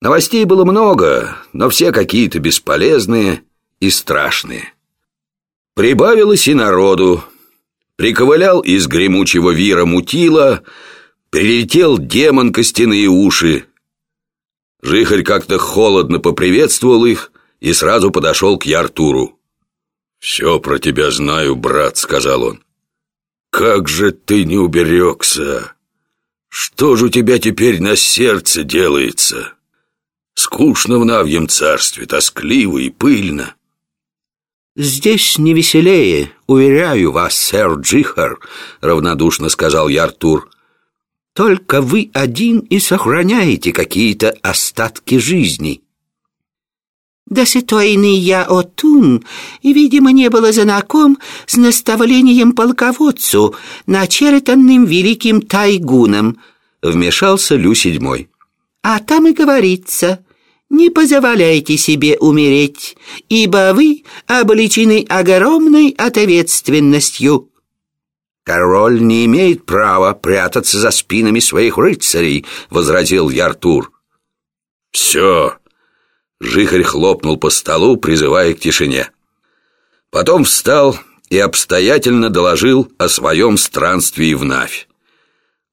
Новостей было много, но все какие-то бесполезные и страшные. Прибавилось и народу. Приковылял из гремучего вира мутила, прилетел демон костяные уши. Жихарь как-то холодно поприветствовал их и сразу подошел к Яртуру. «Все про тебя знаю, брат», — сказал он. «Как же ты не уберегся! Что же у тебя теперь на сердце делается?» Скучно в Навьем царстве, тоскливо и пыльно. «Здесь не веселее, уверяю вас, сэр Джихар», — равнодушно сказал я Артур. «Только вы один и сохраняете какие-то остатки жизни». Да ситойный я Отун, видимо, не было знаком с наставлением полководцу, начертанным великим тайгуном, вмешался Лю седьмой. А там и говорится, не позволяйте себе умереть, ибо вы обличены огромной ответственностью». «Король не имеет права прятаться за спинами своих рыцарей», — возразил Яртур. «Все!» — Жихарь хлопнул по столу, призывая к тишине. Потом встал и обстоятельно доложил о своем странстве в Навь.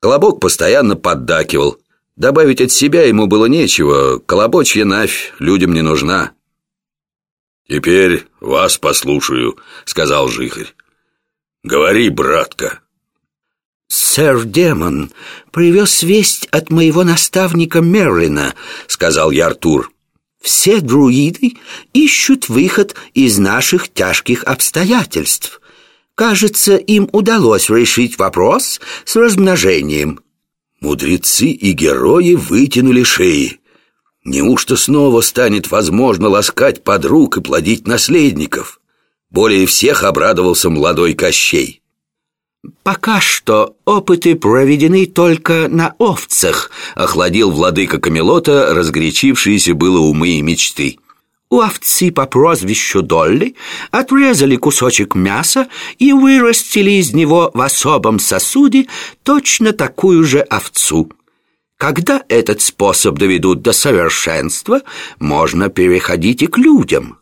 Колобок постоянно поддакивал, Добавить от себя ему было нечего, колобочья навь людям не нужна. «Теперь вас послушаю», — сказал Жихарь. «Говори, братка». «Сэр Демон привез весть от моего наставника Мерлина», — сказал я Артур. «Все друиды ищут выход из наших тяжких обстоятельств. Кажется, им удалось решить вопрос с размножением». Мудрецы и герои вытянули шеи. Неужто снова станет возможно ласкать подруг и плодить наследников? Более всех обрадовался молодой Кощей. «Пока что опыты проведены только на овцах», — охладил владыка Камелота разгорячившиеся было умы и мечты. У овцы по прозвищу Долли отрезали кусочек мяса и вырастили из него в особом сосуде точно такую же овцу. Когда этот способ доведут до совершенства, можно переходить и к людям.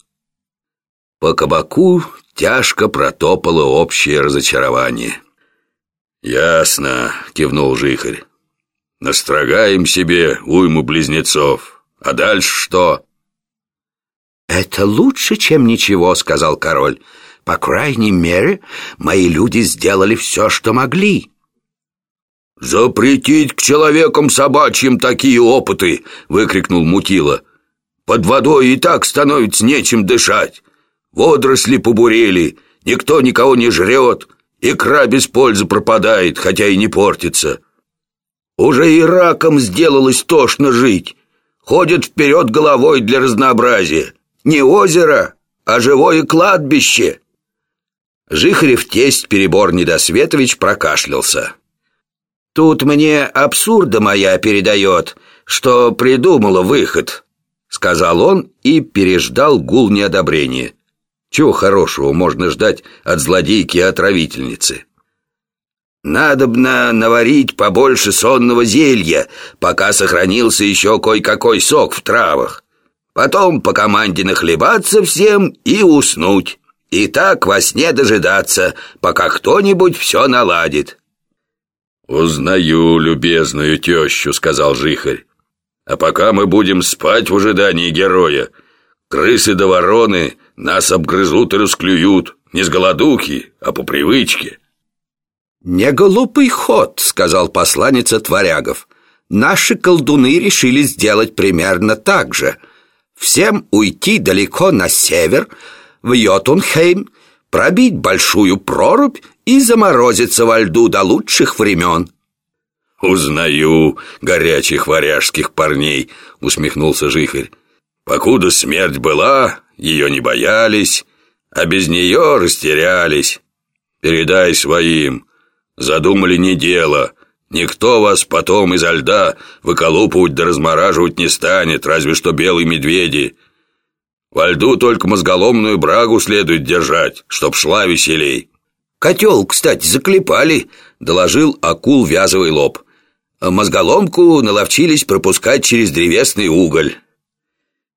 По кабаку тяжко протопало общее разочарование. «Ясно», — кивнул Жихарь. «Настрогаем себе уйму близнецов. А дальше что?» «Это лучше, чем ничего», — сказал король. «По крайней мере, мои люди сделали все, что могли». «Запретить к человекам собачьим такие опыты!» — выкрикнул Мутила. «Под водой и так становится нечем дышать. Водоросли побурели, никто никого не жрет, икра без пользы пропадает, хотя и не портится. Уже и раком сделалось тошно жить. Ходят вперед головой для разнообразия». Не озеро, а живое кладбище!» Жихарев тесть перебор Недосветович прокашлялся. «Тут мне абсурда моя передает, что придумала выход», сказал он и переждал гул неодобрения. Чего хорошего можно ждать от злодейки и отравительницы? Надобно наварить побольше сонного зелья, пока сохранился еще кой-какой сок в травах. Потом по команде нахлебаться всем и уснуть. И так во сне дожидаться, пока кто-нибудь все наладит. «Узнаю любезную тещу», — сказал Жихарь. «А пока мы будем спать в ожидании героя, крысы да вороны нас обгрызут и расклюют, не с голодухи, а по привычке». «Не глупый ход», — сказал посланец от варягов. «Наши колдуны решили сделать примерно так же» всем уйти далеко на север, в Йотунхейм, пробить большую прорубь и заморозиться во льду до лучших времен. «Узнаю горячих варяжских парней», — усмехнулся Жихарь. «Покуда смерть была, ее не боялись, а без нее растерялись. Передай своим, задумали не дело, Никто вас потом изо льда выколупывать да размораживать не станет, разве что белые медведи. Во льду только мозголомную брагу следует держать, чтоб шла веселей. Котел, кстати, заклепали, доложил акул вязовый лоб. Мозголомку наловчились пропускать через древесный уголь.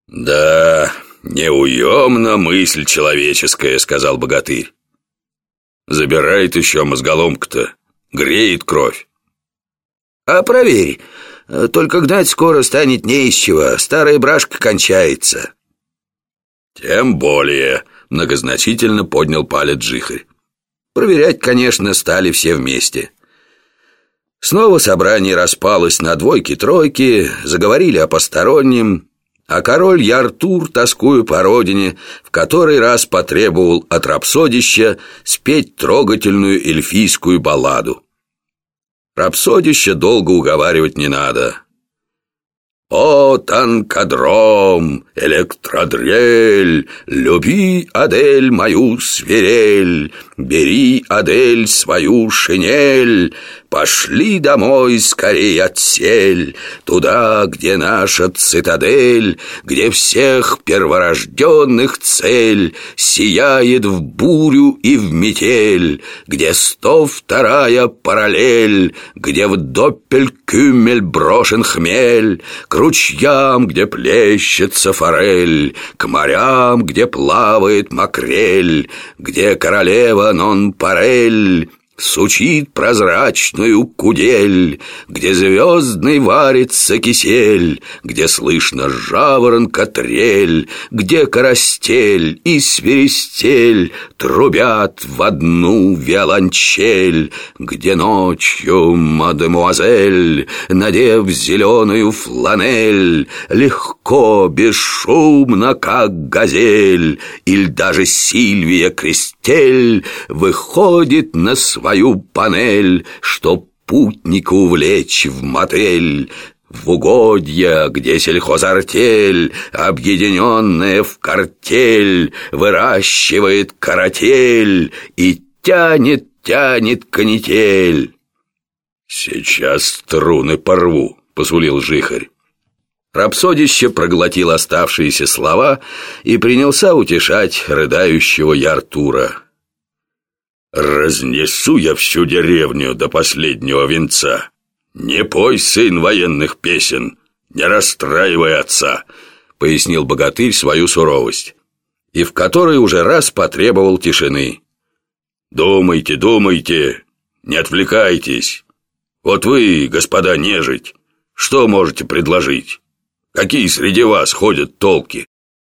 «Да, неуемна мысль человеческая», — сказал богатырь. «Забирает еще мозголомка-то, греет кровь». «А проверь, только гнать скоро станет не из чего, старая брашка кончается». «Тем более», — многозначительно поднял палец Жихарь. Проверять, конечно, стали все вместе. Снова собрание распалось на двойки-тройки, заговорили о постороннем, а король Яртур, тоскуя по родине, в который раз потребовал от рапсодища спеть трогательную эльфийскую балладу. Рапсодища долго уговаривать не надо. «О, танкодром, электродрель, люби, Адель, мою свирель, бери, Адель, свою шинель, Пошли домой скорей отсель, Туда, где наша цитадель, Где всех перворожденных цель Сияет в бурю и в метель, Где сто вторая параллель, Где в доппель-кюмель брошен хмель, К ручьям, где плещется форель, К морям, где плавает макрель, Где королева нон-парель, Сучит прозрачную кудель, Где звездный варится кисель, Где слышно жаворонка трель, Где карастель и свиристель Трубят в одну виолончель, Где ночью мадемуазель, Надев зеленую фланель, Легко, бесшумно, как газель, Или даже Сильвия Кристель Выходит на свой свою панель, Чтоб путника увлечь в мотель, В угодья, где сельхозартель, Объединенная в картель, Выращивает каратель И тянет, тянет канитель. «Сейчас струны порву», — посулил жихарь. Рапсодище проглотил оставшиеся слова и принялся утешать рыдающего Яртура. Разнесу я всю деревню до последнего венца. Не пой, сын военных песен, не расстраивай отца, пояснил богатырь свою суровость, и в которой уже раз потребовал тишины. Думайте, думайте, не отвлекайтесь. Вот вы, господа нежить, что можете предложить? Какие среди вас ходят толки?